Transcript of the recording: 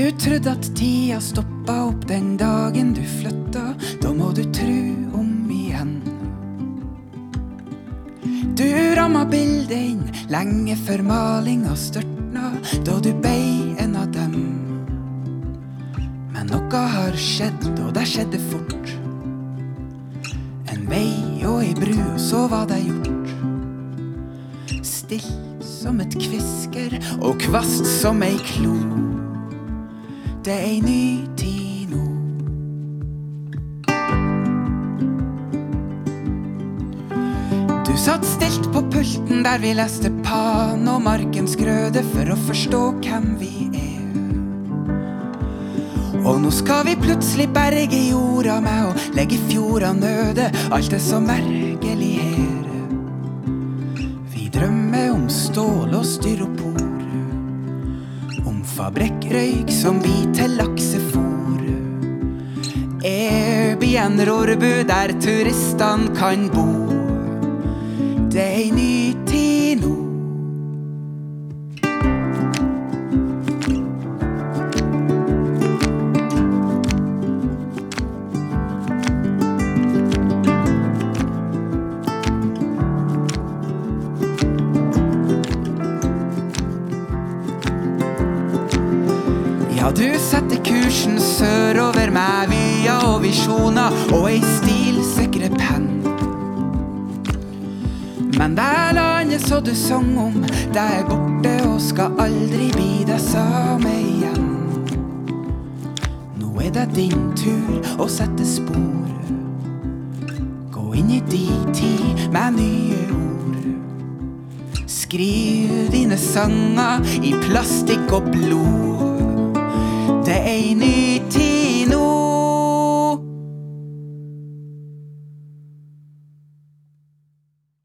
Du trodde at tida stoppa opp den dagen du flytta. Da må du tru om igjen. Du ramma bildet inn lenge før malinga størtna, da du bei en av dem. Men noe har skjedd, og det skjedde fort. En vei og ei bru, og så var det gjort. Stilt som et kvisker og kvast som ei klo. Det er ei ny tid nå. Du satt stilt på pulten der vi leste Pan og Markens grøde for å forstå hvem vi er. Og nå skal vi plutselig berge jorda med å legge fjorda nøde Alt er så merkelig her. Vi drømmer om stål og styropor. Om fabrikkrøyk som blir til laksefôr. Airbnb-Rorbu der turistene kan bo. Det er ei ny Ja, du setter kursen sørover med vyer og visjoner og ei stilsikre penn. Men det landet så du sang om, det er borte og skal aldri bli det samme igjen. Nå er det din tur å sette spor. Gå inn i di tid med nye ord. Skriv dine sanger i plastikk og blod. I need